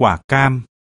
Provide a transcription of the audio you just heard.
quả cam.